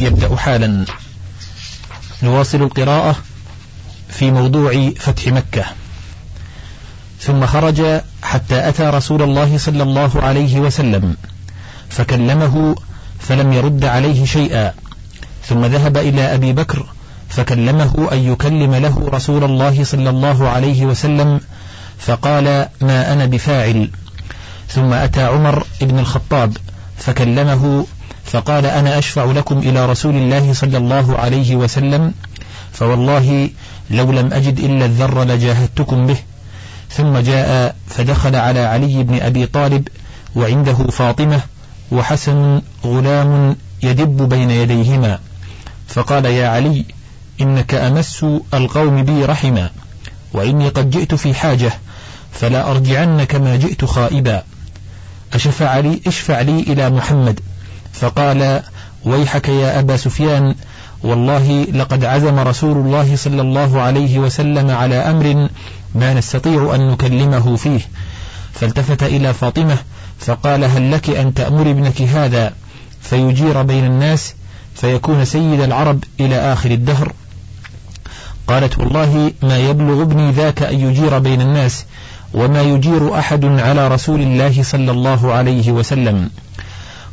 يبدأ حالا. نواصل القراءة في موضوع فتح مكة. ثم خرج حتى أتى رسول الله صلى الله عليه وسلم فكلمه فلم يرد عليه شيئا. ثم ذهب إلى أبي بكر فكلمه أن يكلم له رسول الله صلى الله عليه وسلم فقال ما أنا بفاعل. ثم أتى عمر بن الخطاب فكلمه فقال أنا أشفع لكم إلى رسول الله صلى الله عليه وسلم فوالله لو لم أجد إلا الذر لجاهدتكم به. ثم جاء فدخل على علي بن أبي طالب وعنده فاطمة وحسن غلام يدب بين يديهما. فقال يا علي إنك أمس القوم بي رحما وإني قد جئت في حاجة فلا أرجعن كما جئت خائبا. أشفع لي اشفع لي إلى محمد. فقال ويحك يا أبا سفيان والله لقد عزم رسول الله صلى الله عليه وسلم على أمر ما نستطيع أن نكلمه فيه. فالتفت إلى فاطمة فقال هل لك أن تأمر ابنك هذا فيجير بين الناس فيكون سيد العرب إلى آخر الدهر؟ قالت والله ما يبلغ ابني ذاك أن يجير بين الناس وما يجير أحد على رسول الله صلى الله عليه وسلم.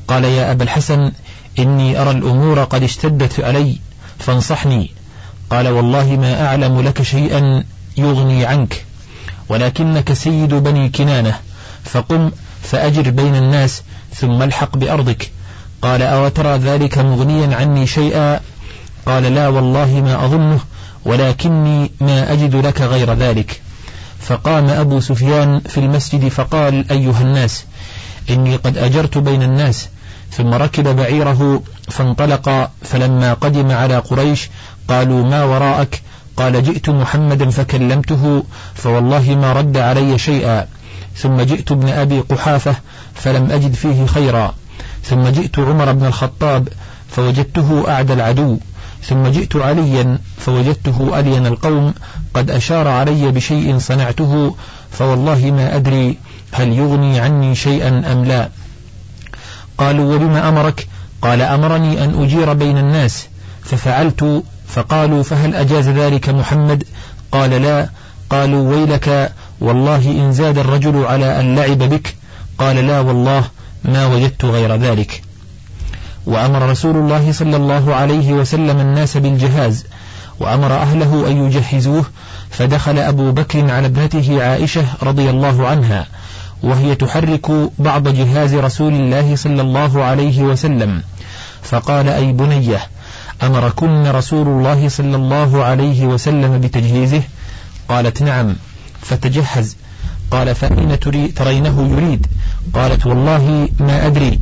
قال يا أبا الحسن إني أرى الأمور قد اشتدت علي فانصحني. قال والله ما أعلم لك شيئا يغني عنك ولكنك سيد بني كنانة فقم فأجر بين الناس ثم الحق بأرضك. قال أو ترى ذلك مغنيا عني شيئا؟ قال لا والله ما أظنه ولكني ما أجد لك غير ذلك. فقام أبو سفيان في المسجد فقال أيها الناس إني قد أجرت بين الناس ثم ركب بعيره فانطلق فلما قدم على قريش قالوا ما وراءك؟ قال جئت محمدا فكلمته فوالله ما رد علي شيئا. ثم جئت ابن أبي قحافة فلم أجد فيه خيرا. ثم جئت عمر بن الخطاب فوجدته أعدى العدو. ثم جئت عليا فوجدته ألين القوم قد أشار علي بشيء صنعته فوالله ما أدري هل يغني عني شيئا أم لا. قالوا وبما أمرك؟ قال أمرني أن أجير بين الناس. ففعلت فقالوا فهل أجاز ذلك محمد؟ قال لا. قالوا ويلك والله إن زاد الرجل على أن لعب بك. قال لا والله ما وجدت غير ذلك. وأمر رسول الله صلى الله عليه وسلم الناس بالجهاز وأمر أهله أن يجهزوه. فدخل أبو بكر على ابنته عائشة رضي الله عنها. وهي تحرك بعض جهاز رسول الله صلى الله عليه وسلم. فقال أي بنية أمركن رسول الله صلى الله عليه وسلم بتجهيزه؟ قالت نعم. فتجهز. قال فأين ترينه يريد؟ قالت والله ما أدري.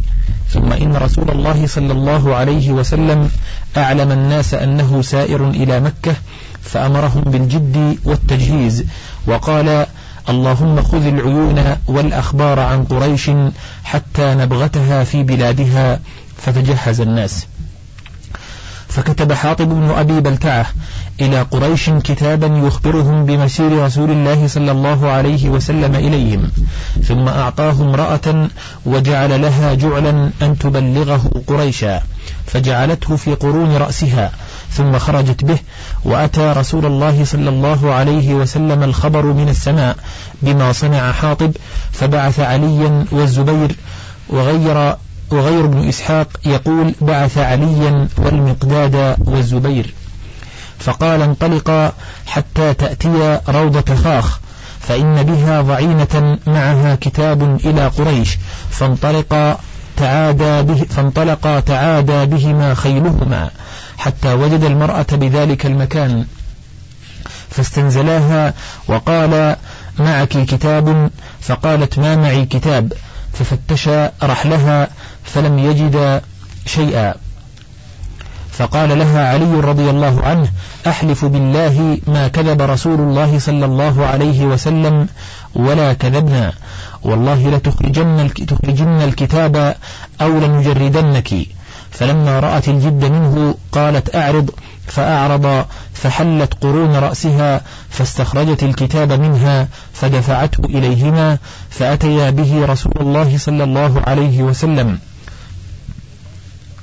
ثم إن رسول الله صلى الله عليه وسلم أعلم الناس أنه سائر إلى مكة فأمرهم بالجد والتجهيز. وقال اللهم خذ العيون والأخبار عن قريش حتى نبغتها في بلادها فتجهز الناس. فكتب حاطب بن أبي بلتعة إلى قريش كتابا يخبرهم بمسير رسول الله صلى الله عليه وسلم إليهم ثم أعطاه امرأة وجعل لها جعلا أن تبلغه قريشا فجعلته في قرون رأسها ثم خرجت به وأتى رسول الله صلى الله عليه وسلم الخبر من السماء بما صنع حاطب فبعث عليا والزبير وغير وغير ابن إسحاق يقول بعث عليا والمقداد والزبير. فقال انطلقا حتى تأتي روضة خاخ فإن بها ضعينة معها كتاب إلى قريش فانطلقا تعادى به فانطلقا تعادى بهما خيلهما حتى وجد المرأة بذلك المكان. فاستنزلاها وقال معك كتاب؟ فقالت ما معي كتاب؟ ففتش رحلها فلم يجد شيئا. فقال لها علي رضي الله عنه أحلف بالله ما كذب رسول الله صلى الله عليه وسلم ولا كذبنا. والله لتخرجن تخرجن الكتاب أو لنجردنك. فلما رأت الجد منه قالت أعرض. فأعرض فحلت قرون رأسها فاستخرجت الكتاب منها فدفعته إليهما فأتيا به رسول الله صلى الله عليه وسلم.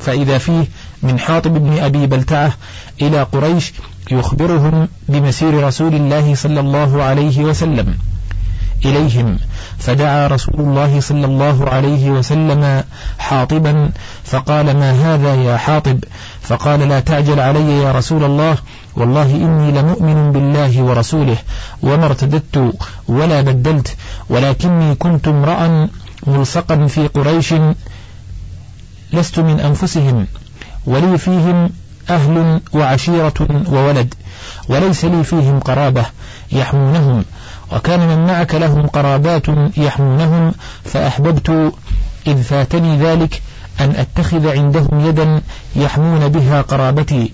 فإذا فيه من حاطب بن أبي بلتعة إلى قريش يخبرهم بمسير رسول الله صلى الله عليه وسلم. إليهم فدعا رسول الله صلى الله عليه وسلم حاطبا فقال ما هذا يا حاطب؟ فقال لا تعجل علي يا رسول الله والله إني لمؤمن بالله ورسوله وما ارتددت ولا بدلت ولكني كنت امرأ ملصقا في قريش لست من أنفسهم ولي فيهم أهل وعشيرة وولد وليس لي فيهم قرابة يحمونهم وكان من معك لهم قرابات يحمونهم فأحببت إذ فاتني ذلك أن أتخذ عندهم يدا يحمون بها قرابتي.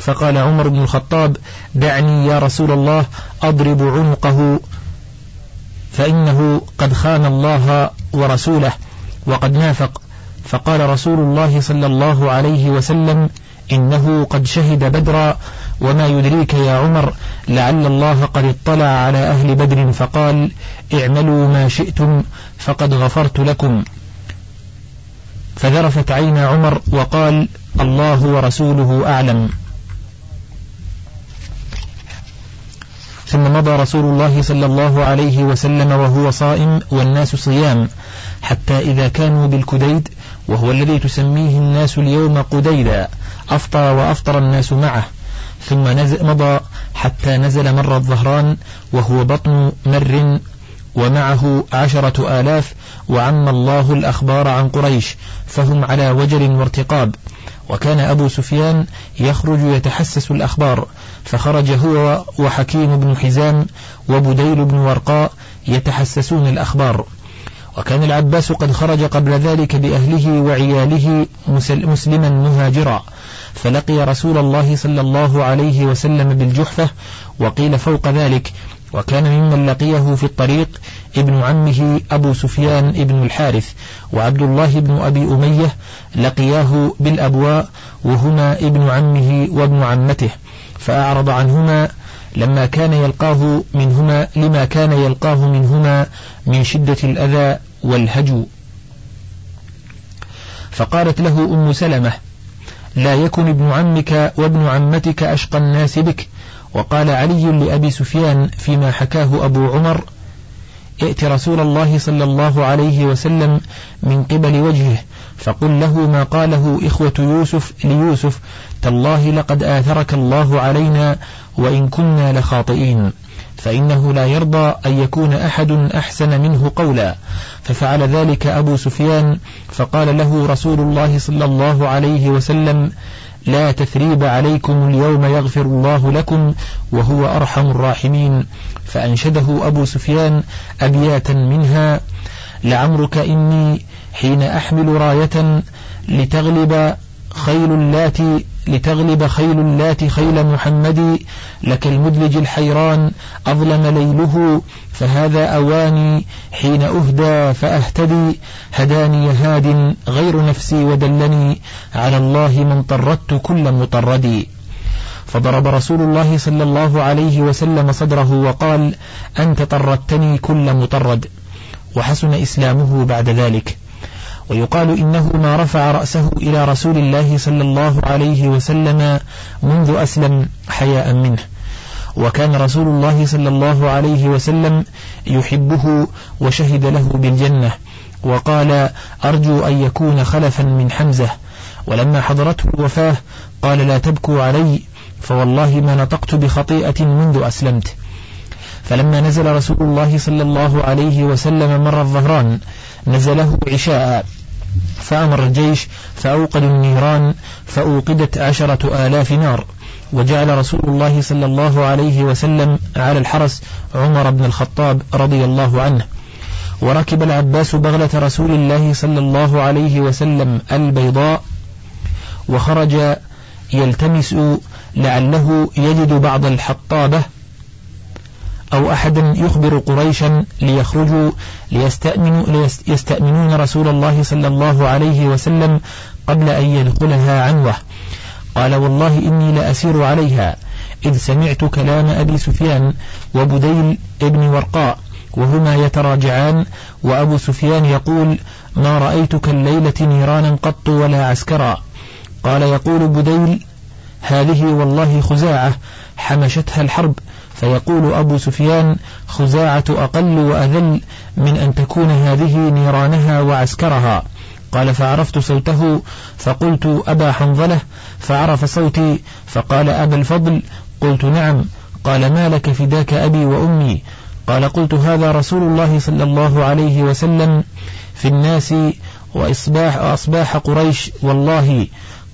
فقال عمر بن الخطاب دعني يا رسول الله أضرب عنقه فإنه قد خان الله ورسوله وقد نافق. فقال رسول الله صلى الله عليه وسلم إنه قد شهد بدرا وما يدريك يا عمر لعل الله قد اطلع على أهل بدر فقال اعملوا ما شئتم فقد غفرت لكم. فذرفت عين عمر وقال الله ورسوله أعلم. ثم مضى رسول الله صلى الله عليه وسلم وهو صائم والناس صيام حتى إذا كانوا بالكديد وهو الذي تسميه الناس اليوم قديدا أفطر وأفطر الناس معه ثم نزل مضى حتى نزل مر الظهران وهو بطن مر ومعه عشرة آلاف وعم الله الأخبار عن قريش فهم على وجل وارتقاب. وكان أبو سفيان يخرج يتحسس الأخبار فخرج هو وحكيم بن حزام وبديل بن ورقاء يتحسسون الأخبار. وكان العباس قد خرج قبل ذلك بأهله وعياله مسلما مهاجرا. فلقي رسول الله صلى الله عليه وسلم بالجحفة وقيل فوق ذلك. وكان ممن لقيه في الطريق ابن عمه أبو سفيان ابن الحارث وعبد الله بن أبي أمية لقياه بالأبواء وهما ابن عمه وابن عمته. فأعرض عنهما لما كان يلقاه منهما لما كان يلقاه منهما من شدة الأذى والهجو. فقالت له أم سلمة لا يكن ابن عمك وابن عمتك أشقى الناس بك. وقال علي لأبي سفيان فيما حكاه أبو عمر ائت رسول الله صلى الله عليه وسلم من قبل وجهه فقل له ما قاله إخوة يوسف ليوسف تالله لقد آثرك الله علينا وإن كنا لخاطئين. فإنه لا يرضى أن يكون أحد أحسن منه قولا. ففعل ذلك أبو سفيان فقال له رسول الله صلى الله عليه وسلم لا تثريب عليكم اليوم يغفر الله لكم وهو أرحم الراحمين. فأنشده أبو سفيان أبياتا منها لعمرك إني حين أحمل راية لتغلب خيل اللاتي لتغلب خيل اللات خيل محمد لك المدلج الحيران أظلم ليله فهذا أواني حين أهدى فأهتدي. هداني هاد غير نفسي ودلني على الله من طردت كل مطرد. فضرب رسول الله صلى الله عليه وسلم صدره وقال أنت طردتني كل مطرد. وحسن إسلامه بعد ذلك. ويقال إنه ما رفع رأسه إلى رسول الله صلى الله عليه وسلم منذ أسلم حياء منه. وكان رسول الله صلى الله عليه وسلم يحبه وشهد له بالجنة. وقال أرجو أن يكون خلفا من حمزة. ولما حضرته الوفاة قال لا تبكوا علي فوالله ما نطقت بخطيئة منذ أسلمت. فلما نزل رسول الله صلى الله عليه وسلم مر الظهران نزله عشاء. فأمر الجيش فأوقدوا النيران فأوقدت عشرة آلاف نار. وجعل رسول الله صلى الله عليه وسلم على الحرس عمر بن الخطاب رضي الله عنه. وركب العباس بغلة رسول الله صلى الله عليه وسلم البيضاء وخرج يلتمس لعله يجد بعض الحطابة أو أحدا يخبر قريشا ليخرجوا ليستأمنوا ليستأمنون رسول الله صلى الله عليه وسلم قبل أن يدخلها عنوة. قال والله إني لأسير عليها. إذ سمعت كلام أبي سفيان وبديل ابن ورقاء وهما يتراجعان وأبو سفيان يقول ما رأيتك الليلة نيرانا قط ولا عسكرا. قال يقول بديل هذه والله خزاعة حمشتها الحرب فيقول أبو سفيان خزاعة أقل وأذل من أن تكون هذه نيرانها وعسكرها. قال فعرفت صوته فقلت أبا حنظلة فعرف صوتي فقال أبا الفضل قلت نعم. قال ما لك فداك أبي وأمي؟ قال قلت هذا رسول الله صلى الله عليه وسلم في الناس وإصباح, وأصباح قريش والله.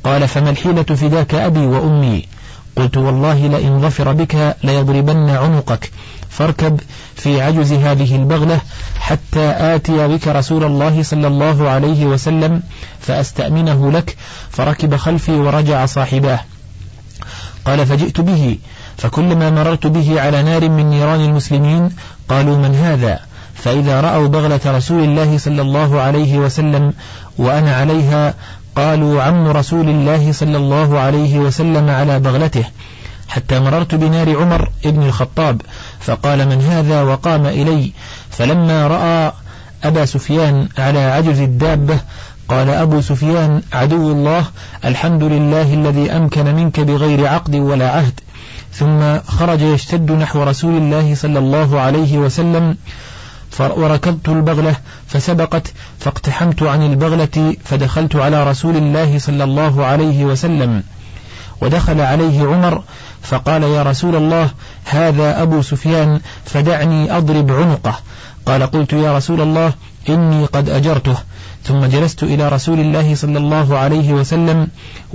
قال فما الحيلة فداك أبي وأمي؟ قلت والله لئن ظفر بك ليضربن عنقك. فاركب في عجز هذه البغلة حتى آتي بك رسول الله صلى الله عليه وسلم فأستأمنه لك فركب خلفي ورجع صاحباه. قال فجئت به فكلما مررت به على نار من نيران المسلمين قالوا من هذا؟ فإذا رأوا بغلة رسول الله صلى الله عليه وسلم وأنا عليها قالوا عم رسول الله صلى الله عليه وسلم على بغلته حتى مررت بنار عمر ابن الخطاب فقال من هذا وقام إلي؟ فلما رأى أبا سفيان على عجز الدابة قال أبو سفيان عدو الله الحمد لله الذي أمكن منك بغير عقد ولا عهد. ثم خرج يشتد نحو رسول الله صلى الله عليه وسلم وركبت البغلة فسبقت فاقتحمت عن البغلة فدخلت على رسول الله صلى الله عليه وسلم. ودخل عليه عمر فقال يا رسول الله هذا أبو سفيان فدعني أضرب عنقه. قال قلت يا رسول الله إني قد أجرته. ثم جلست إلى رسول الله صلى الله عليه وسلم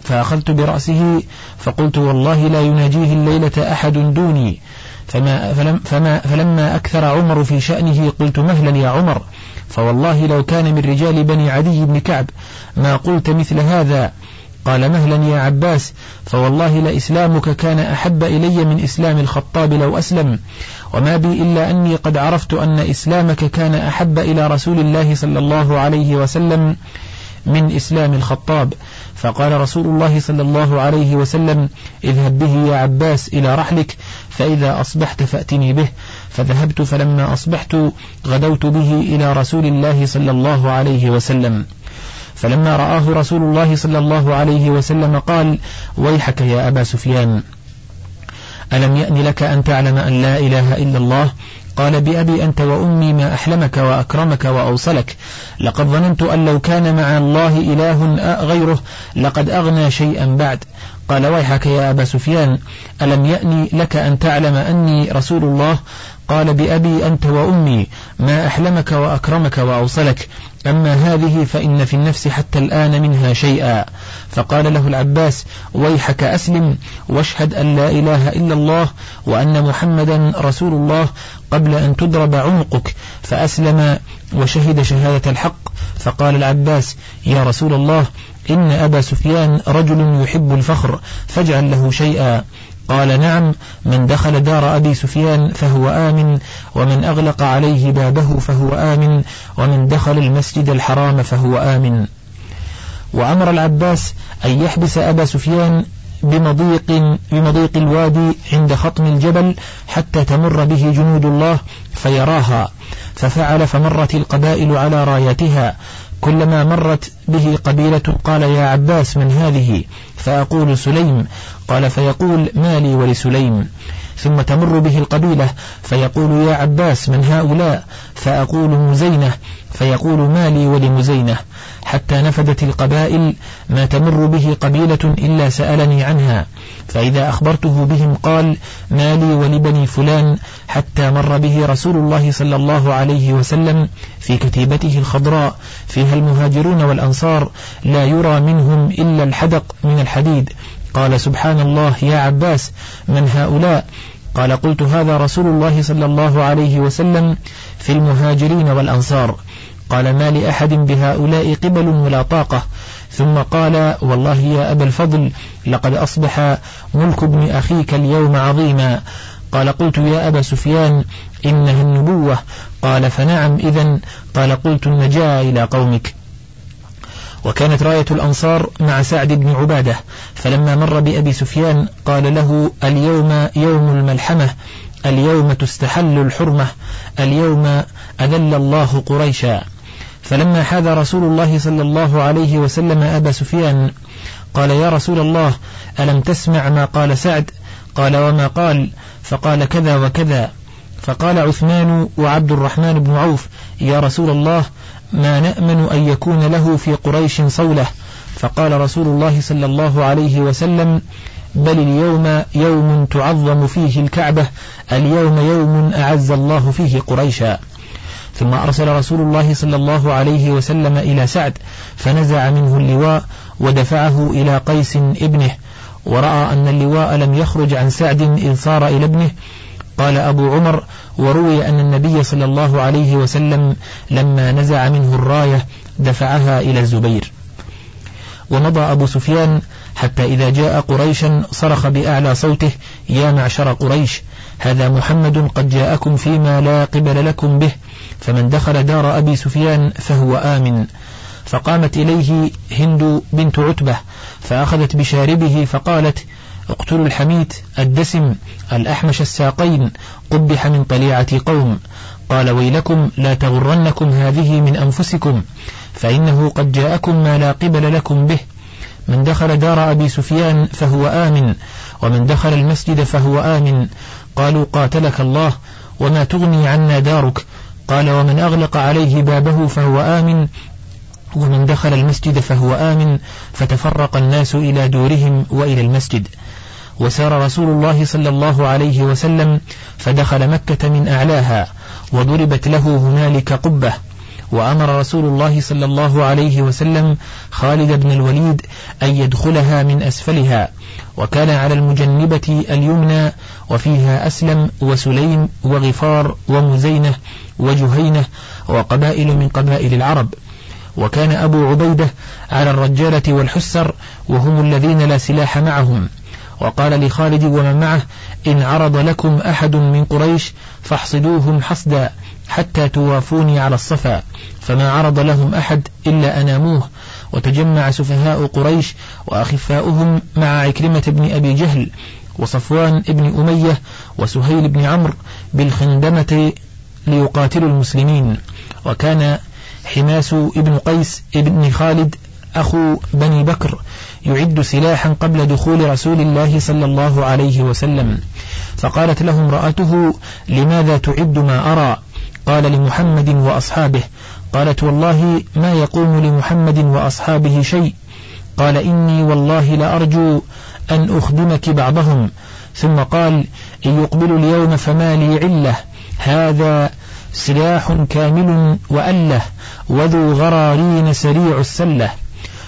فأخذت برأسه فقلت والله لا يناجيه الليلة أحد دوني. فما, فلم فما فلما أكثر عمر في شأنه قلت مهلا يا عمر فوالله لو كان من رجال بني عدي بن كعب ما قلت مثل هذا. قال مهلا يا عباس فوالله لإسلامك كان أحب إلي من إسلام الخطاب لو أسلم. وما بي إلا أني قد عرفت أن إسلامك كان أحب إلى رسول الله صلى الله عليه وسلم من إسلام الخطاب. فقال رسول الله صلى الله عليه وسلم اذهب به يا عباس إلى رحلك فإذا أصبحت فأتني به. فذهبت فلما أصبحت غدوت به إلى رسول الله صلى الله عليه وسلم. فلما رآه رسول الله صلى الله عليه وسلم قال ويحك يا أبا سفيان ألم يأن لك أن تعلم أن لا إله إلا الله؟ قال بأبي أنت وأمي ما أحلمك وأكرمك وأوصلك. لقد ظننت أن لو كان مع الله إله غيره لقد أغنى شيئا بعد. قال ويحك يا أبا سفيان ألم يأني لك أن تعلم أني رسول الله؟ قال بأبي أنت وأمي ما أحلمك وأكرمك وأوصلك أما هذه فإن في النفس حتى الآن منها شيئا. فقال له العباس ويحك أسلم واشهد أن لا إله إلا الله وأن محمدا رسول الله قبل أن تضرب عنقك. فأسلم وشهد شهادة الحق. فقال العباس يا رسول الله إن أبا سفيان رجل يحب الفخر فاجعل له شيئا. قال نعم من دخل دار أبي سفيان فهو آمن ومن أغلق عليه بابه فهو آمن ومن دخل المسجد الحرام فهو آمن. وأمر العباس أن يحبس أبا سفيان بمضيق, بمضيق الوادي عند خطم الجبل حتى تمر به جنود الله فيراها ففعل فمرت القبائل على رايتها كلما مرت به قبيلة قال يا عباس من هذه؟ فأقول سليم. قال فيقول مالي ولسليم. ثم تمر به القبيلة فيقول يا عباس من هؤلاء؟ فأقول مزينة. فيقول مالي ولمزينة. حتى نفدت القبائل ما تمر به قبيلة إلا سألني عنها. فإذا أخبرته بهم قال مالي ولبني فلان حتى مر به رسول الله صلى الله عليه وسلم في كتيبته الخضراء فيها المهاجرون والأنصار لا يرى منهم إلا الحدق من الحديد. قال سبحان الله يا عباس من هؤلاء؟ قال قلت هذا رسول الله صلى الله عليه وسلم في المهاجرين والأنصار. قال ما لأحد بهؤلاء قبل ولا طاقة. ثم قال والله يا أبا الفضل لقد أصبح ملك ابن أخيك اليوم عظيما. قال قلت يا أبا سفيان إنها النبوة. قال فنعم إذا قال قلت النجاة إلى قومك. وكانت راية الأنصار مع سعد بن عبادة فلما مر بأبي سفيان قال له اليوم يوم الملحمة اليوم تستحل الحرمة اليوم أذل الله قريشا. فلما حاذ رسول الله صلى الله عليه وسلم أبا سفيان قال يا رسول الله ألم تسمع ما قال سعد؟ قال وما قال؟ فقال كذا وكذا. فقال عثمان وعبد الرحمن بن عوف يا رسول الله ما نأمن أن يكون له في قريش صولة؟ فقال رسول الله صلى الله عليه وسلم بل اليوم يوم تعظم فيه الكعبة اليوم يوم أعز الله فيه قريشا. ثم أرسل رسول الله صلى الله عليه وسلم إلى سعد فنزع منه اللواء ودفعه إلى قيس ابنه ورأى أن اللواء لم يخرج عن سعد إذ صار إلى ابنه. قال أبو عمر وروي أن النبي صلى الله عليه وسلم لما نزع منه الراية دفعها إلى الزبير. ومضى أبو سفيان حتى إذا جاء قريشا صرخ بأعلى صوته يا معشر قريش هذا محمد قد جاءكم فيما لا قبل لكم به فمن دخل دار أبي سفيان فهو آمن. فقامت إليه هند بنت عتبة فأخذت بشاربه فقالت اقتلوا الحميت الدسم الأحمش الساقين قبح من طليعة قوم. قال ويلكم لا تغرنكم هذه من أنفسكم فإنه قد جاءكم ما لا قبل لكم به. من دخل دار أبي سفيان فهو آمن ومن دخل المسجد فهو آمن. قالوا قاتلك الله وما تغني عنا دارك قال ومن أغلق عليه بابه فهو آمن ومن دخل المسجد فهو آمن فتفرق الناس إلى دورهم وإلى المسجد. وسار رسول الله صلى الله عليه وسلم فدخل مكة من أعلاها وضربت له هنالك قبة. وأمر رسول الله صلى الله عليه وسلم خالد بن الوليد أن يدخلها من أسفلها وكان على المجنبة اليمنى وفيها أسلم وسليم وغفار ومزينة وجهينة وقبائل من قبائل العرب. وكان أبو عبيدة على الرجالة والحسر وهم الذين لا سلاح معهم. وقال لخالد ومن معه إن عرض لكم أحد من قريش فاحصدوهم حصدا حتى توافوني على الصفا. فما عرض لهم أحد إلا أناموه. وتجمع سفهاء قريش وأخفاؤهم مع عكرمة بن أبي جهل وصفوان بن أمية وسهيل بن عمرو بالخندمة ليقاتلوا المسلمين. وكان حماس بن قيس بن خالد أخو بني بكر يعد سلاحا قبل دخول رسول الله صلى الله عليه وسلم. فقالت له امرأته لماذا تعد ما أرى؟ قال لمحمد وأصحابه. قالت والله ما يقوم لمحمد وأصحابه شيء. قال إني والله لأرجو أن أخدمك بعضهم. ثم قال إن يقبل اليوم فما لي علة هذا سلاح كامل وأله وذو غرارين سريع السلة.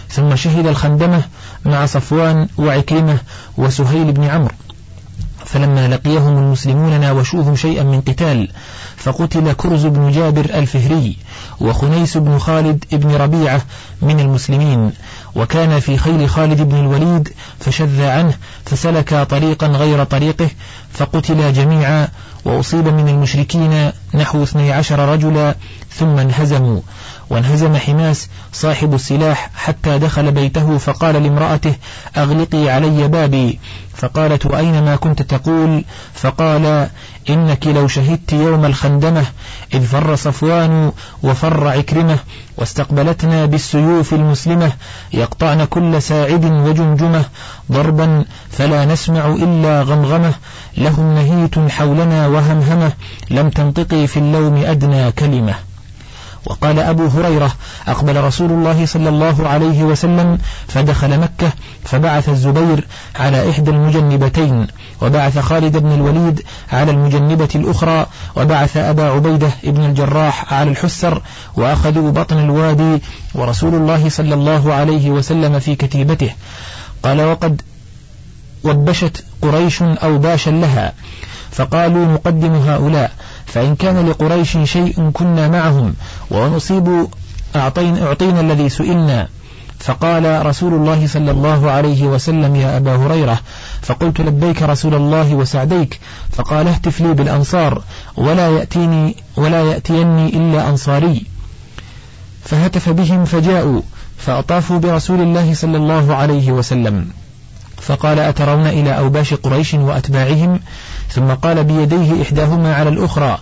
ثم شهد الخندمة مع صفوان وعكرمة وسهيل بن عمرو. فلما لقيهم المسلمون ناوشوهم شيئا من قتال فقتل كرز بن جابر الفهري وخنيس بن خالد بن ربيعة من المسلمين. وكان في خيل خالد بن الوليد فشذ عنه فسلك طريقا غير طريقه فقتل جميعا وأصيب من المشركين نحو 12 رجلا ثم انهزموا. وانهزم حماس صاحب السلاح حتى دخل بيته فقال لامرأته أغلقي علي بابي. فقالت أين ما كنت تقول؟ فقال إنك لو شهدت يوم الخندمة إذ فر صفوان وفر عكرمة واستقبلتنا بالسيوف المسلمة يقطعن كل ساعد وجمجمة ضربا فلا نسمع إلا غمغمة لهم نهيت حولنا وهمهمة لم تنطقي في اللوم أدنى كلمة. وقال أبو هريرة أقبل رسول الله صلى الله عليه وسلم فدخل مكة فبعث الزبير على إحدى المجنبتين وبعث خالد بن الوليد على المجنبة الأخرى وبعث أبا عبيدة بن الجراح على الحسر وأخذوا بطن الوادي ورسول الله صلى الله عليه وسلم في كتيبته. قال وقد وبشت قريش أو باشا لها. فقالوا نقدم هؤلاء. فإن كان لقريش شيء كنا معهم ونصيب أعطين أعطينا الذي سئلنا. فقال رسول الله صلى الله عليه وسلم يا أبا هريرة فقلت لبيك رسول الله وسعديك. فقال اهتف لي بالأنصار ولا يأتيني ولا يأتيني إلا أنصاري. فهتف بهم فجاءوا فأطافوا برسول الله صلى الله عليه وسلم. فقال أترون إلى أوباش قريش وأتباعهم؟ ثم قال بيديه إحداهما على الأخرى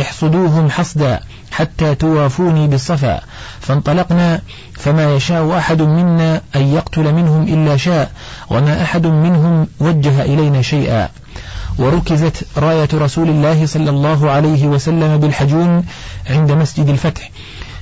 احصدوهم حصدا حتى توافوني بالصفا. فانطلقنا فما يشاء أحد منا أن يقتل منهم إلا شاء وما أحد منهم وجه إلينا شيئا. وركزت راية رسول الله صلى الله عليه وسلم بالحجون عند مسجد الفتح.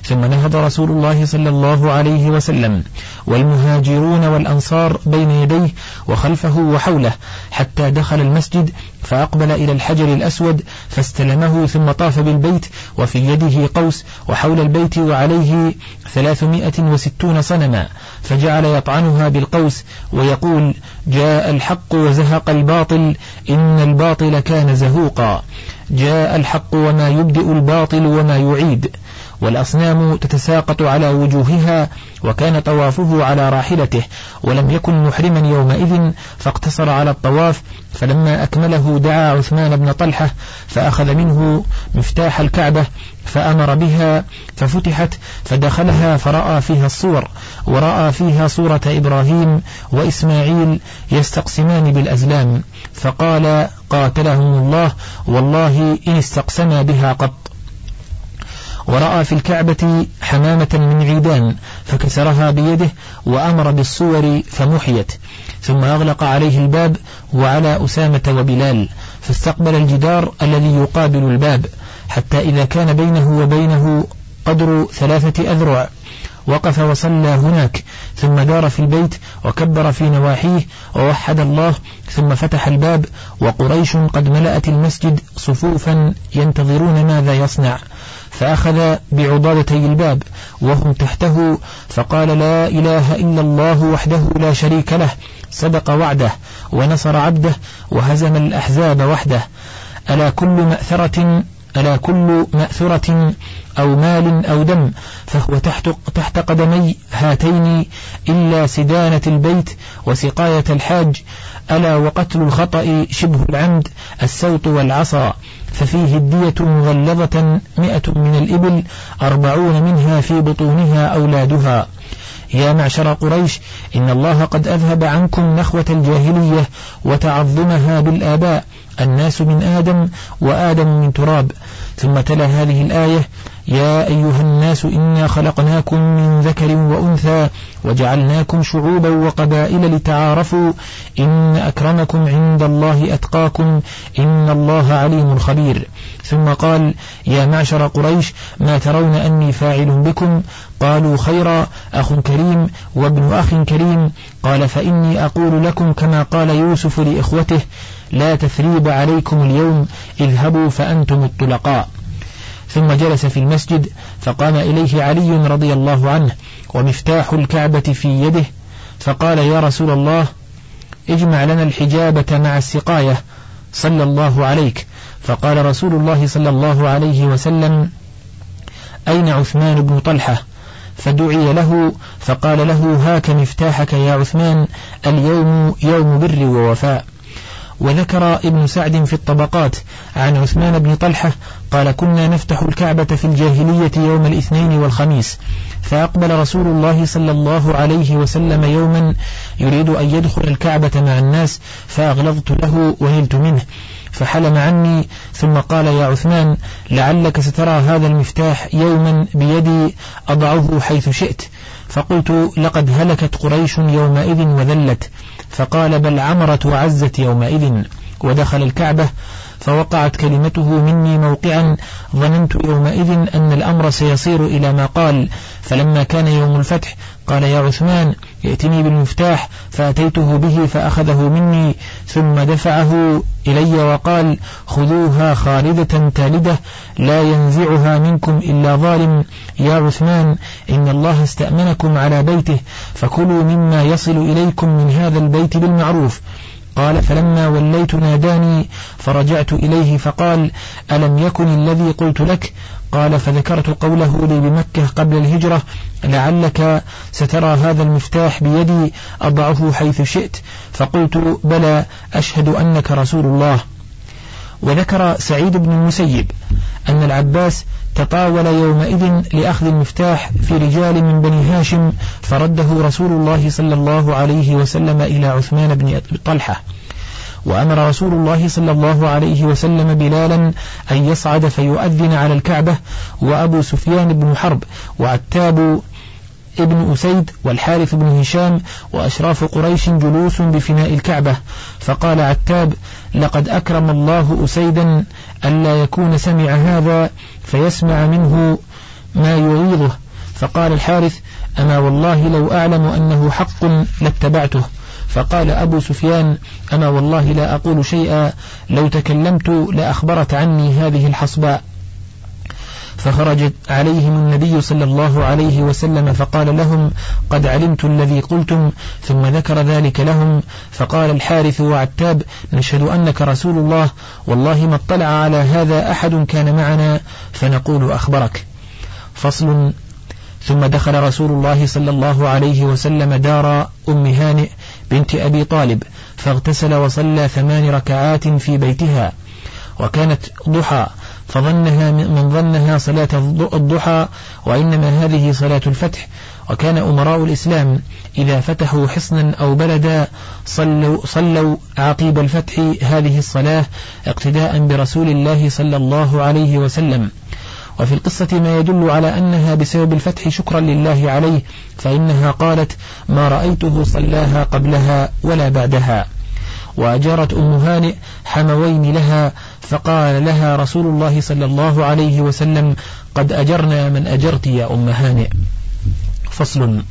ثم نهض رسول الله صلى الله عليه وسلم والمهاجرون والأنصار بين يديه وخلفه وحوله حتى دخل المسجد فأقبل إلى الحجر الأسود فاستلمه ثم طاف بالبيت وفي يده قوس وحول البيت وعليه ثلاثمائة وستون صنما فجعل يطعنها بالقوس ويقول جاء الحق وزهق الباطل إن الباطل كان زهوقا جاء الحق وما يبدئ الباطل وما يعيد والأصنام تتساقط على وجوهها وكان طوافه على راحلته ولم يكن محرما يومئذ فاقتصر على الطواف فلما أكمله دعا عثمان بن طلحة فأخذ منه مفتاح الكعبة فأمر بها ففتحت فدخلها فرأى فيها الصور ورأى فيها صورة إبراهيم وإسماعيل يستقسمان بالأزلام فقال قاتلهم الله والله إن استقسما بها قط. ورأى في الكعبة حمامة من عيدان فكسرها بيده وأمر بالصور فمحيت. ثم أغلق عليه الباب وعلى أسامة وبلال فاستقبل الجدار الذي يقابل الباب حتى إذا كان بينه وبينه قدر ثلاثة أذرع. وقف وصلى هناك ثم دار في البيت وكبر في نواحيه ووحد الله ثم فتح الباب وقريش قد ملأت المسجد صفوفا ينتظرون ماذا يصنع. فأخذ بعضادتي الباب وهم تحته فقال لا إله إلا الله وحده لا شريك له صدق وعده ونصر عبده وهزم الأحزاب وحده. ألا كل مأثرة ألا كل مأثرة أو مال أو دم فهو تحت, تحت قدمي هاتين إلا سدانة البيت وسقاية الحاج. ألا وقتل الخطأ شبه العمد السوط والعصا. ففيه الدية مغلظة مئة من الإبل أربعون منها في بطونها أولادها. يا معشر قريش إن الله قد أذهب عنكم نخوة الجاهلية وتعظمها بالآباء الناس من آدم وآدم من تراب. ثم تلا هذه الآية يا أيها الناس إنا خلقناكم من ذكر وأنثى وجعلناكم شعوبا وقبائل لتعارفوا إن أكرمكم عند الله أتقاكم إن الله عليم خبير. ثم قال يا معشر قريش ما ترون أني فاعل بكم؟ قالوا خيرا أخ كريم وابن أخ كريم. قال فإني أقول لكم كما قال يوسف لإخوته لا تثريب عليكم اليوم اذهبوا فأنتم الطلقاء. ثم جلس في المسجد فقام إليه علي رضي الله عنه ومفتاح الكعبة في يده فقال يا رسول الله اجمع لنا الحجابة مع السقاية صلى الله عليك. فقال رسول الله صلى الله عليه وسلم أين عثمان بن طلحة؟ فدعي له فقال له هاك مفتاحك يا عثمان اليوم يوم بر ووفاء. وذكر ابن سعد في الطبقات عن عثمان بن طلحة قال كنا نفتح الكعبة في الجاهلية يوم الاثنين والخميس فأقبل رسول الله صلى الله عليه وسلم يوما يريد أن يدخل الكعبة مع الناس فأغلظت له ونلت منه فحلم عني ثم قال يا عثمان لعلك سترى هذا المفتاح يوما بيدي أضعه حيث شئت فقلت لقد هلكت قريش يومئذ وذلت فقال بل عمرت وعزت يومئذ. ودخل الكعبة فوقعت كلمته مني موقعا ظننت يومئذ أن الأمر سيصير إلى ما قال. فلما كان يوم الفتح قال يا عثمان ائتني بالمفتاح فأتيته به فأخذه مني ثم دفعه إلي وقال خذوها خالدة تالدة لا ينزعها منكم إلا ظالم. يا عثمان إن الله استأمنكم على بيته فكلوا مما يصل إليكم من هذا البيت بالمعروف. قال فلما وليت ناداني فرجعت إليه فقال ألم يكن الذي قلت لك قال فذكرت قوله لي بمكة قبل الهجرة لعلك سترى هذا المفتاح بيدي أضعه حيث شئت. فقلت بلى أشهد أنك رسول الله. وذكر سعيد بن المسيب أن العباس تطاول يومئذ لأخذ المفتاح في رجال من بني هاشم فرده رسول الله صلى الله عليه وسلم إلى عثمان بن طلحة. وأمر رسول الله صلى الله عليه وسلم بلالا أن يصعد فيؤذن على الكعبة وأبو سفيان بن حرب وعتاب ابن أسيد والحارث بن هشام وأشراف قريش جلوس بفناء الكعبة. فقال عتاب لقد أكرم الله أسيدا ألا يكون سمع هذا فيسمع منه ما يغيظه فقال الحارث أما والله لو أعلم أنه حق لاتبعته فقال أبو سفيان أما والله لا أقول شيئا لو تكلمت لأخبرت عني هذه الحصباء فخرج عليهم النبي صلى الله عليه وسلم فقال لهم قد علمت الذي قلتم ثم ذكر ذلك لهم. فقال الحارث وعتاب نشهد أنك رسول الله والله ما اطلع على هذا أحد كان معنا فنقول أخبرك. فصل. ثم دخل رسول الله صلى الله عليه وسلم دار أم هانئ بنت أبي طالب فاغتسل وصلى ثمان ركعات في بيتها. وكانت ضحى فظنها من ظنها صلاة الضحى وإنما هذه صلاة الفتح. وكان أمراء الإسلام إذا فتحوا حصنا أو بلدا صلوا, صلوا عقيب الفتح هذه الصلاة اقتداء برسول الله صلى الله عليه وسلم. وفي القصة ما يدل على أنها بسبب الفتح شكرا لله عليه فإنها قالت ما رأيته صلاها قبلها ولا بعدها. وأجارت أم هانئ حموين لها فقال لها رسول الله صلى الله عليه وسلم قد أجرنا من أجرت يا أم هانئ. فصل.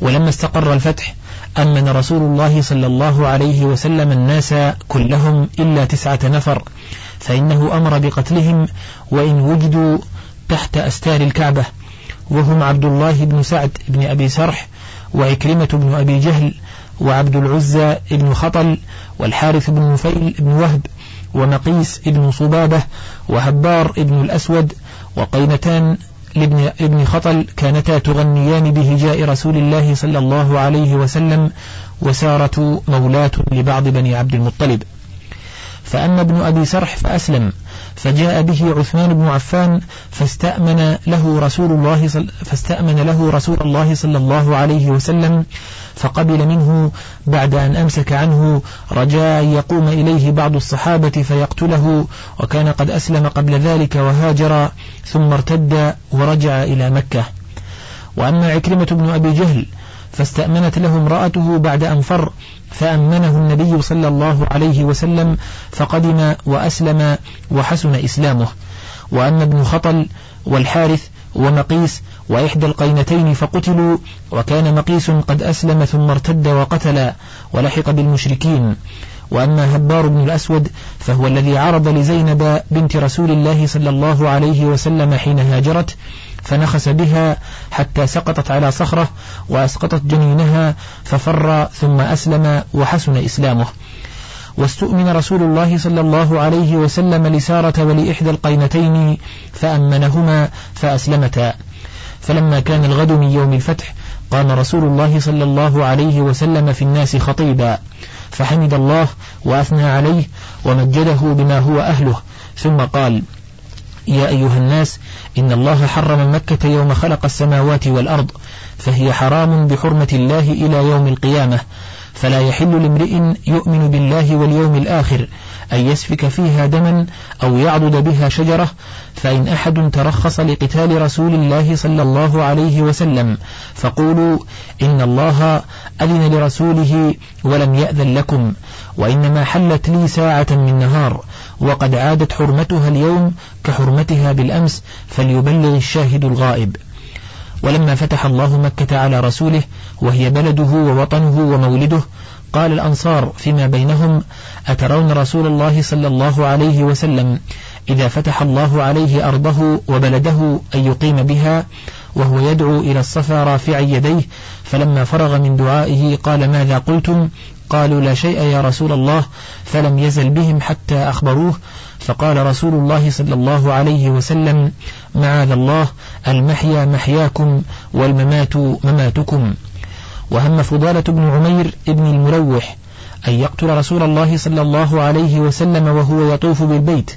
ولما استقر الفتح أمن رسول الله صلى الله عليه وسلم الناس كلهم إلا تسعة نفر فإنه أمر بقتلهم وإن وجدوا تحت أستار الكعبة وهم عبد الله بن سعد بن أبي سرح وعكرمة بن أبي جهل وعبد العزى بن خطل والحارث بن نفيل بن وهب ومقيس بن صبابة وهبار بن الأسود وقينتان لابن ابن خطل كانتا تغنيان بهجاء رسول الله صلى الله عليه وسلم وسارة مولاة لبعض بني عبد المطلب. فأما ابن أبي سرح فأسلم فجاء به عثمان بن عفان فاستأمن له رسول الله صل فاستأمن له رسول الله صلى الله عليه وسلم فقبل منه بعد أن أمسك عنه رجاء يقوم إليه بعض الصحابة فيقتله وكان قد أسلم قبل ذلك وهاجر ثم ارتد ورجع إلى مكة. وأما عكرمة بن أبي جهل فاستأمنت له امرأته بعد أن فر فأمنه النبي صلى الله عليه وسلم فقدم وأسلم وحسن إسلامه. وأما ابن خطل والحارث ومقيس وإحدى القينتين فقتلوا وكان مقيس قد أسلم ثم ارتد وقتل ولحق بالمشركين. وأما هبار بن الأسود فهو الذي عرض لزينب بنت رسول الله صلى الله عليه وسلم حين هاجرت فنخس بها حتى سقطت على صخرة وأسقطت جنينها ففر ثم أسلم وحسن إسلامه. واستؤمن رسول الله صلى الله عليه وسلم لسارة ولإحدى القينتين فأمنهما فأسلمتا. فلما كان الغد من يوم الفتح قام رسول الله صلى الله عليه وسلم في الناس خطيبا. فحمد الله وأثنى عليه ومجده بما هو أهله. ثم قال يا أيها الناس إن الله حرم مكة يوم خلق السماوات والأرض فهي حرام بحرمة الله إلى يوم القيامة. فلا يحل لامرئ يؤمن بالله واليوم الآخر أن يسفك فيها دما أو يعضد بها شجرة فإن أحد ترخص لقتال رسول الله صلى الله عليه وسلم فقولوا إن الله أذن لرسوله ولم يأذن لكم وإنما حلت لي ساعة من نهار. وقد عادت حرمتها اليوم كحرمتها بالأمس فليبلغ الشاهد الغائب. ولما فتح الله مكة على رسوله وهي بلده ووطنه ومولده قال الأنصار فيما بينهم أترون رسول الله صلى الله عليه وسلم إذا فتح الله عليه أرضه وبلده أن يقيم بها وهو يدعو إلى الصفا رافعا يديه فلما فرغ من دعائه قال ماذا قلتم؟ قالوا لا شيء يا رسول الله فلم يزل بهم حتى أخبروه. فقال رسول الله صلى الله عليه وسلم معاذ الله المحيا محياكم والممات مماتكم. وهم فضالة بن عمير ابن المروح أن يقتل رسول الله صلى الله عليه وسلم وهو يطوف بالبيت.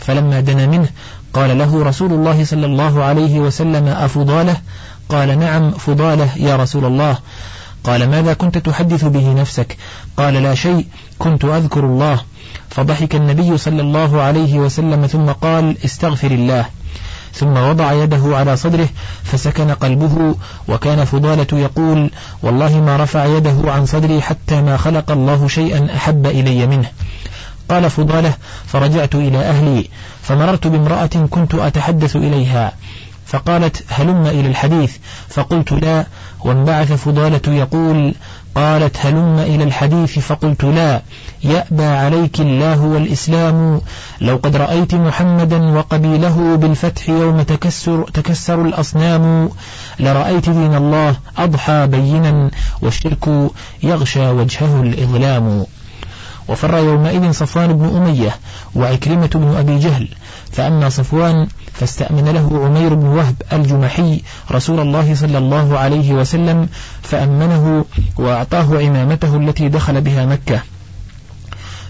فلما دنا منه قال له رسول الله صلى الله عليه وسلم أفضاله؟ قال نعم فضاله يا رسول الله. قال ماذا كنت تحدث به نفسك؟ قال لا شيء. كنت أذكر الله. فضحك النبي صلى الله عليه وسلم ثم قال استغفر الله. ثم وضع يده على صدره فسكن قلبه وكان فضالة يقول والله ما رفع يده عن صدري حتى ما خلق الله شيئا أحب إلي منه. قال فضالة فرجعت إلى أهلي. فمررت بامرأة كنت أتحدث إليها. فقالت هلم إلى الحديث. فقلت لا. وانبعث فضالة يقول قالت هلم إلى الحديث فقلت لا. يأبى عليك الله والإسلام. لو قد رأيت محمدا وقبيله بالفتح يوم تكسر, تكسر الأصنام لرأيت دين الله أضحى بينا والشرك يغشى وجهه الإظلام. وفر يومئذ صفوان بن أمية وعكرمة بن أبي جهل. فأما صفوان فاستأمن له عمير بن وهب الجمحي رسول الله صلى الله عليه وسلم فأمنه وأعطاه عمامته التي دخل بها مكة.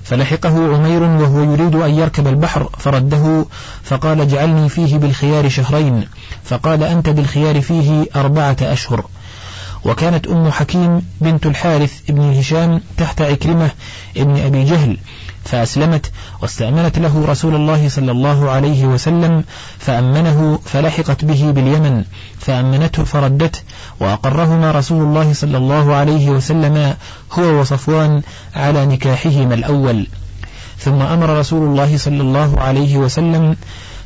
فلحقه عمير وهو يريد أن يركب البحر فرده فقال اجعلني فيه بالخيار شهرين فقال أنت بالخيار فيه أربعة أشهر. وكانت أم حكيم بنت الحارث ابن هشام تحت عكرمة ابن أبي جهل فأسلمت واستأمنت له رسول الله صلى الله عليه وسلم فأمنه فلحقت به باليمن فأمنته فردته وأقرهما رسول الله صلى الله عليه وسلم هو وصفوان على نكاحهما الأول. ثم أمر رسول الله صلى الله عليه وسلم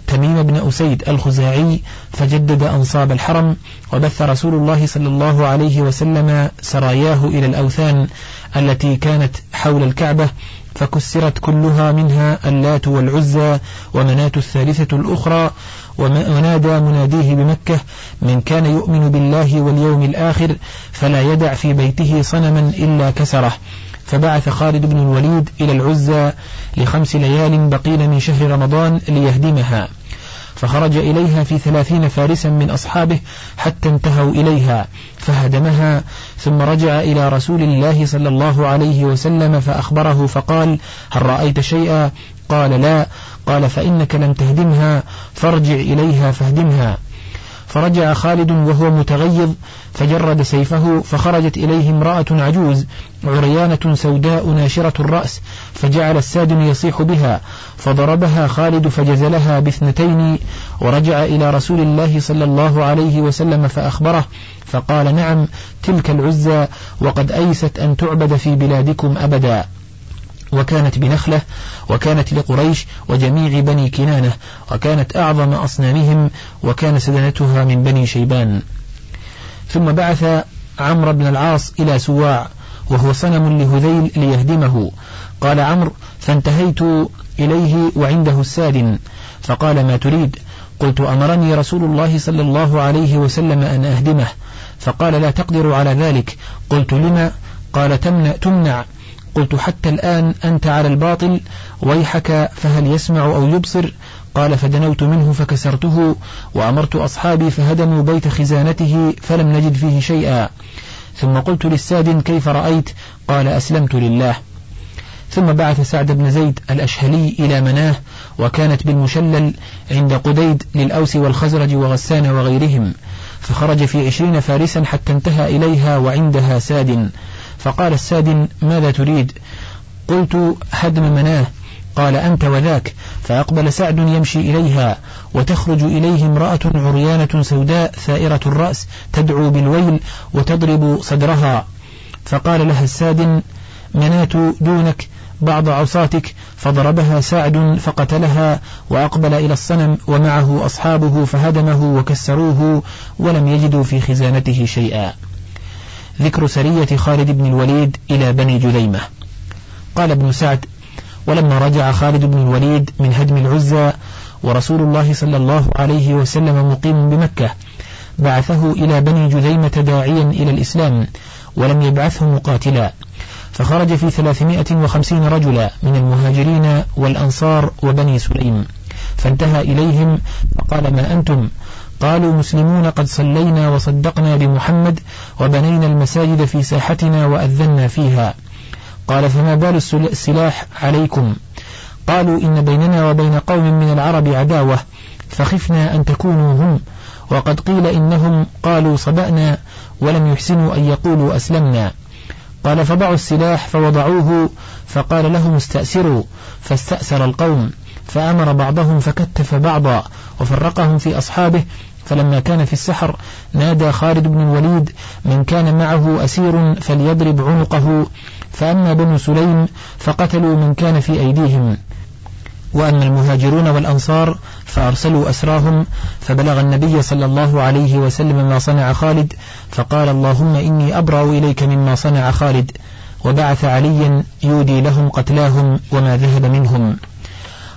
تميم بن أسيد الخزاعي فجدد أنصاب الحرم وبث رسول الله صلى الله عليه وسلم سراياه إلى الأوثان التي كانت حول الكعبة فكسرت كلها منها اللات والعزى ومناة الثالثة الأخرى ونادى مناديه بمكة من كان يؤمن بالله واليوم الآخر فلا يدع في بيته صنما إلا كسره. فبعث خالد بن الوليد إلى العزى لخمس ليال بقين من شهر رمضان ليهدمها. فخرج إليها في ثلاثين فارسا من أصحابه حتى انتهوا إليها فهدمها ثم رجع إلى رسول الله صلى الله عليه وسلم فأخبره فقال هل رأيت شيئا؟ قال لا. قال فإنك لم تهدمها فارجع إليها فاهدمها. فرجع خالد وهو متغيظ فجرد سيفه فخرجت إليه امرأة عجوز عريانة سوداء ناشرة الرأس فجعل السادن يصيح بها فضربها خالد فجزلها باثنتين ورجع إلى رسول الله صلى الله عليه وسلم فأخبره فقال نعم تلك العزى وقد أيست أن تعبد في بلادكم أبدا. وكانت بنخلة وكانت لقريش وجميع بني كنانة وكانت أعظم أصنامهم وكان سدنتها من بني شيبان. ثم بعث عمرو بن العاص إلى سواع وهو صنم لهذيل ليهدمه. قال عمرو فانتهيت إليه وعنده السادن. فقال ما تريد؟ قلت أمرني رسول الله صلى الله عليه وسلم أن أهدمه فقال لا تقدر على ذلك. قلت لما؟ قال تمنع, تمنع. قلت حتى الآن أنت على الباطل ويحك فهل يسمع أو يبصر؟ قال فدنوت منه فكسرته وأمرت أصحابي فهدموا بيت خزانته فلم نجد فيه شيئا. ثم قلت للساد كيف رأيت؟ قال أسلمت لله. ثم بعث سعد بن زيد الأشهلي إلى مناه وكانت بالمشلل عند قديد للأوس والخزرج وغسان وغيرهم فخرج في عشرين فارسا حتى انتهى إليها وعندها ساد. فقال الساد ماذا تريد؟ قلت هدم مناه. قال أنت وذاك. فأقبل سعد يمشي إليها وتخرج إليه امرأة عريانة سوداء ثائرة الرأس تدعو بالويل وتضرب صدرها. فقال لها الساد منات دونك بعض عصاتك فضربها سعد فقتلها وأقبل إلى الصنم ومعه أصحابه فهدمه وكسروه ولم يجدوا في خزانته شيئا. ذكر سرية خالد بن الوليد إلى بني جذيمة قال ابن سعد ولما رجع خالد بن الوليد من هدم العزى ورسول الله صلى الله عليه وسلم مقيم بمكة بعثه إلى بني جذيمة داعيا إلى الإسلام ولم يبعثه مقاتلا فخرج في ثلاثمائة وخمسين رجلا من المهاجرين والأنصار وبني سليم. فانتهى إليهم فقال ما أنتم؟ قالوا مسلمون قد صلينا وصدقنا بمحمد وبنينا المساجد في ساحتنا وأذنا فيها. قال فما بال السلاح عليكم؟ قالوا إن بيننا وبين قوم من العرب عداوة فخفنا أن تكونوا هم. وقد قيل إنهم قالوا صبأنا ولم يحسنوا أن يقولوا أسلمنا. قال فضعوا السلاح فوضعوه فقال لهم استأسروا فاستأسر القوم فأمر بعضهم فكتف بعضا وفرقهم في أصحابه فلما كان في السحر نادى خالد بن الوليد من كان معه أسير فليضرب عنقه فأما بنو سليم فقتلوا من كان في أيديهم وأما المهاجرون والأنصار فأرسلوا أسراهم فبلغ النبي صلى الله عليه وسلم ما صنع خالد فقال اللهم إني أبرأ إليك مما صنع خالد وبعث عليا يودي لهم قتلاهم وما ذهب منهم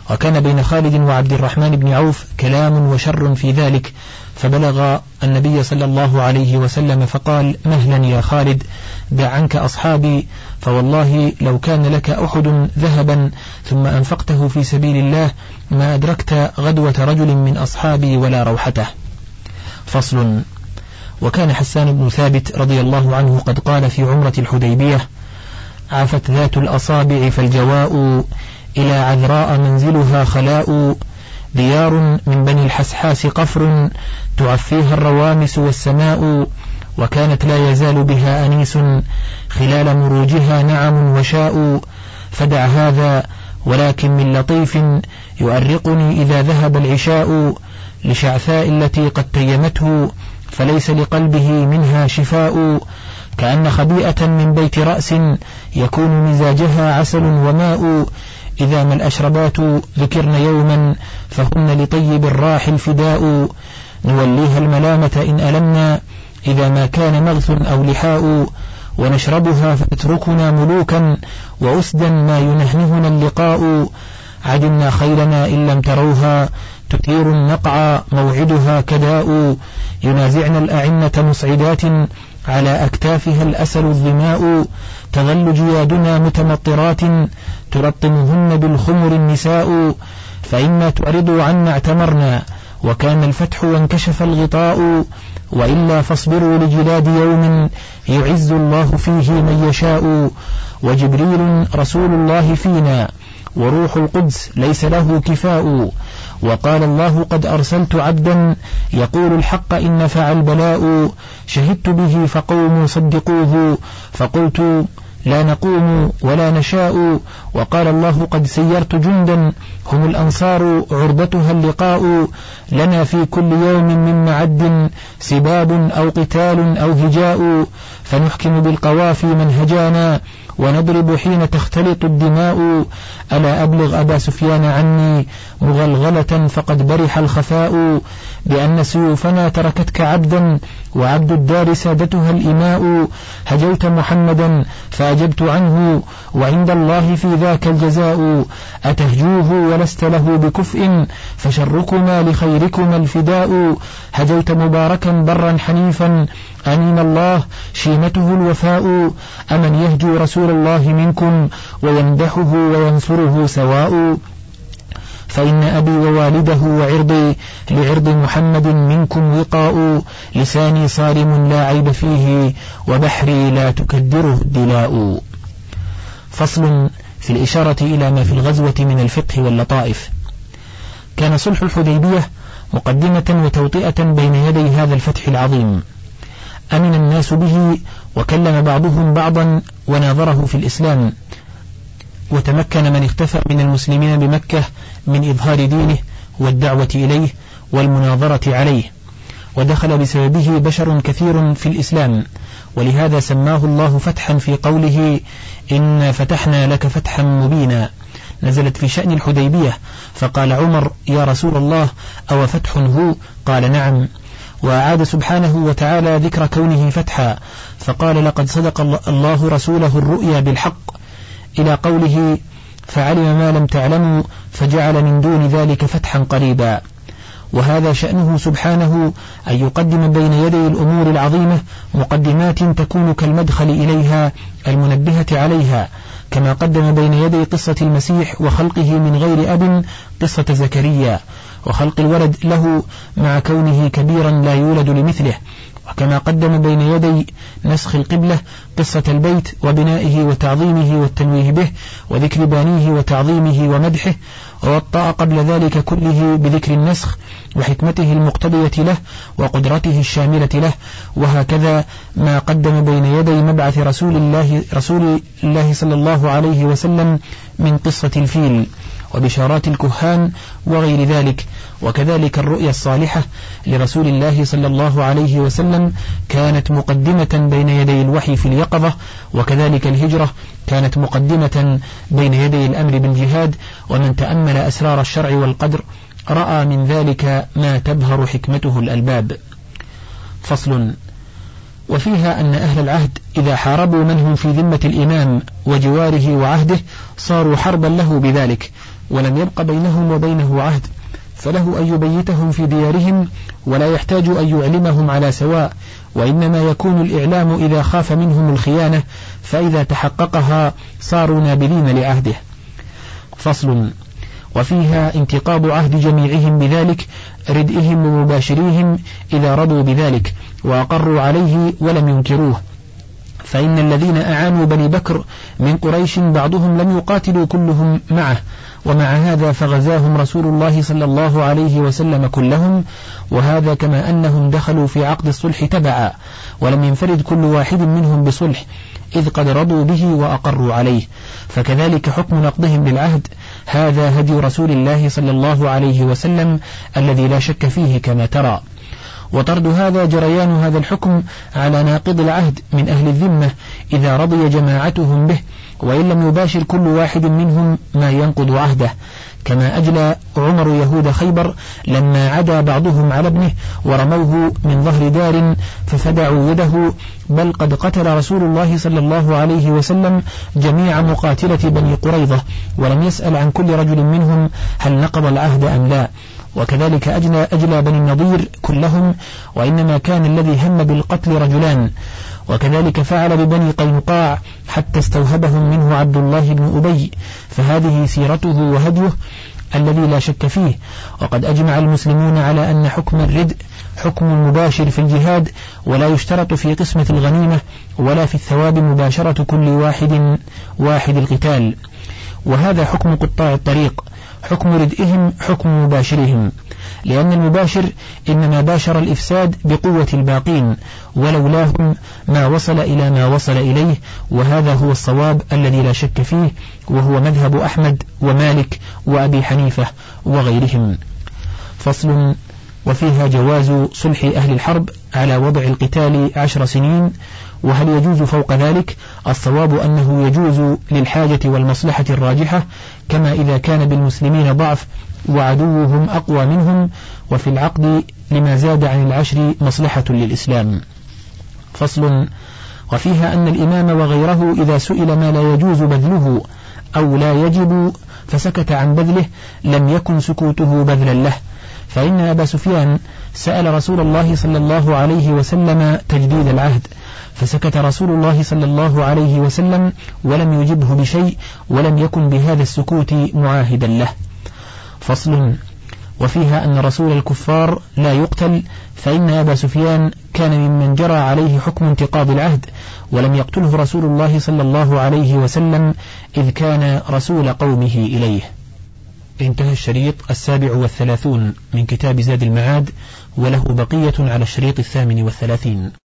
وكان بين خالد وعبد الرحمن بن عوف كلام وشر في ذلك فبلغ النبي صلى الله عليه وسلم فقال مهلا يا خالد دع عنك أصحابي فوالله لو كان لك أحد ذهبا ثم أنفقته في سبيل الله ما أدركت غدوة رجل من أصحابي ولا روحته. فصل. وكان حسان بن ثابت رضي الله عنه قد قال في عمرة الحديبية عفت ذات الأصابع فالجواء إلى عذراء منزلها خلاء ديار من بني الحسحاس قفر تعفيها الروامس والسماء وكانت لا يزال بها أنيس خلال مروجها نعم وشاء. فدع هذا ولكن من لطيف يؤرقني إذا ذهب العشاء لشعثاء التي قد تيمته فليس لقلبه منها شفاء. كأن خبيئة من بيت رأس يكون مزاجها عسل وماء. إذا ما الأشربات ذكرن يوما فهن لطيب الراح الفداء. نوليها الملامة إن ألمنا. إذا ما كان مغث أو لحاء ونشربها فتتركنا ملوكا وأسدا ما ينهنهنا اللقاء. عدمنا خيلنا إن لم تروها. تثير النقع موعدها كداء. ينازعن الأعنة مسعدات على أكتافها الأسل الظماء تظل جيادنا متمطرات تلطمهن بالخمر النساء فإما تعرضوا عنا اعتمرنا وكان الفتح وانكشف الغطاء وإلا فاصبروا لجلاد يوم يعز الله فيه من يشاء وجبريل رسول الله فينا وروح القدس ليس له كفاء وقال الله قد أرسلت عبدا يقول الحق إن نفع البلاء شهدت به فقوموا صدقوه فقلت لا نقوم ولا نشاء وقال الله قد سيرت جندا هم الأنصار عربتها اللقاء لنا في كل يوم من معد سباب أو قتال أو هجاء فنحكم بالقوافي من هجانا ونضرب حين تختلط الدماء ألا أبلغ أبا سفيان عني مغلغلة فقد برح الخفاء بأن سيوفنا تركتك عبدا وعبد الدار سادتها الإماء. هجوت محمدا فأجبت عنه وعند الله في ذاك الجزاء. أتهجوه ولست له بكفء فشركما لخيركما الفداء. هجوت مباركا برا حنيفا. أمين الله شيمته الوفاء. أمن يهجو رسول الله منكم ويمدحه وينصره سواء. فإن أبي ووالده وعرضي لعرض محمد منكم وقاء لساني صارم لا عيب فيه وبحري لا تكدره الدلاء. فصل في الإشارة إلى ما في الغزوة من الفقه واللطائف. كان صلح الحديبية مقدمة وتوطئة بين يدي هذا الفتح العظيم. أمن الناس به وكلم بعضهم بعضا وناظره في الإسلام. وتمكن من اختفى من المسلمين بمكة من إظهار دينه والدعوة إليه والمناظرة عليه. ودخل بسببه بشر كثير في الإسلام ولهذا سماه الله فتحا في قوله إن فتحنا لك فتحا مبينا نزلت في شأن الحديبية فقال عمر يا رسول الله أو فتح هو؟ قال نعم وأعاد سبحانه وتعالى ذكر كونه فتحا فقال لقد صدق الله رسوله الرؤيا بالحق إلى قوله فعلم ما لم تعلموا فجعل من دون ذلك فتحا قريبا. وهذا شأنه سبحانه أن يقدم بين يدي الأمور العظيمة مقدمات تكون كالمدخل إليها المنبهة عليها كما قدم بين يدي قصة المسيح وخلقه من غير أب قصة زكريا. وخلق الولد له مع كونه كبيرا لا يولد لمثله وكما قدم بين يدي نسخ القبلة قصة البيت وبنائه وتعظيمه والتنويه به وذكر بانيه وتعظيمه ومدحه ووطأ قبل ذلك كله بذكر النسخ وحكمته المقتضية له وقدرته الشاملة له وهكذا ما قدم بين يدي مبعث رسول الله رسول الله صلى الله عليه وسلم من قصة الفيل. وبشارات الكهان وغير ذلك. وكذلك الرؤيا الصالحة لرسول الله صلى الله عليه وسلم كانت مقدمة بين يدي الوحي في اليقظة وكذلك الهجرة كانت مقدمة بين يدي الأمر بالجهاد ومن تأمل أسرار الشرع والقدر رأى من ذلك ما تبهر حكمته الألباب. فصل وفيها أن أهل العهد إذا حاربوا من هم في ذمة الإمام وجواره وعهده صاروا حربا له بذلك ولم يبق بينهم وبينه عهد فله أن يبيتهم في ديارهم ولا يحتاج أن يعلمهم على سواء وإنما يكون الإعلام إذا خاف منهم الخيانة فإذا تحققها صاروا نابلين لعهده. فصل وفيها انتقاض عهد جميعهم بذلك ردئهم ومباشريهم إذا رضوا بذلك وأقروا عليه ولم ينكروه. فإن الذين أعانوا بني بكر من قريش بعضهم لم يقاتلوا كلهم معه ومع هذا فغزاهم رسول الله صلى الله عليه وسلم كلهم وهذا كما أنهم دخلوا في عقد الصلح تبعا ولم ينفرد كل واحد منهم بصلح إذ قد رضوا به وأقروا عليه. فكذلك حكم نقضهم للعهد هذا هدي رسول الله صلى الله عليه وسلم الذي لا شك فيه كما ترى. وطرد هذا جريان هذا الحكم على ناقض العهد من أهل الذمة إذا رضي جماعتهم به وإن لم يباشر كل واحد منهم ما ينقض عهده. كما أجلى عمر يهود خيبر لما عدا بعضهم على ابنه ورموه من ظهر دار ففدعوا يده بل قد قتل رسول الله صلى الله عليه وسلم جميع مقاتلة بني قريظة. ولم يسأل عن كل رجل منهم هل نقض العهد أم لا. وكذلك أجلى, أجلى بني النضير كلهم وإنما كان الذي هم بالقتل رجلان. وكذلك فعل ببني قينقاع حتى استوهبهم منه عبد الله بن أبي فهذه سيرته وهديه الذي لا شك فيه. وقد أجمع المسلمون على أن حكم الردء حكم مباشر في الجهاد ولا يشترط في قسمة الغنيمة ولا في الثواب مباشرة كل واحد واحد القتال. وهذا حكم قطاع الطريق. حكم ردئهم حكم مباشرهم. لأن المباشر إنما باشر الإفساد بقوة الباقين ولولاهم ما وصل إلى ما وصل إليه وهذا هو الصواب الذي لا شك فيه وهو مذهب أحمد ومالك وأبي حنيفة وغيرهم. فصل وفيها جواز صلح أهل الحرب على وضع القتال عشر سنين وهل يجوز فوق ذلك؟ الصواب أنه يجوز للحاجة والمصلحة الراجحة كما إذا كان بالمسلمين ضعف وعدوهم أقوى منهم وفي العقد لما زاد عن العشر مصلحة للإسلام. فصل وفيها أن الإمام وغيره إذا سئل ما لا يجوز بذله أو لا يجب فسكت عن بذله لم يكن سكوته بذلا له. فإن أبا سفيان سأل رسول الله صلى الله عليه وسلم تجديد العهد. فسكت رسول الله صلى الله عليه وسلم ولم يجبه بشيء ولم يكن بهذا السكوت معاهدا له. فصل وفيها أن رسول الكفار لا يقتل فإن أبا سفيان كان ممن جرى عليه حكم انتقاض العهد ولم يقتله رسول الله صلى الله عليه وسلم إذ كان رسول قومه إليه. انتهى الشريط السابع والثلاثون من كتاب زاد المعاد وله بقية على الشريط الثامن والثلاثين.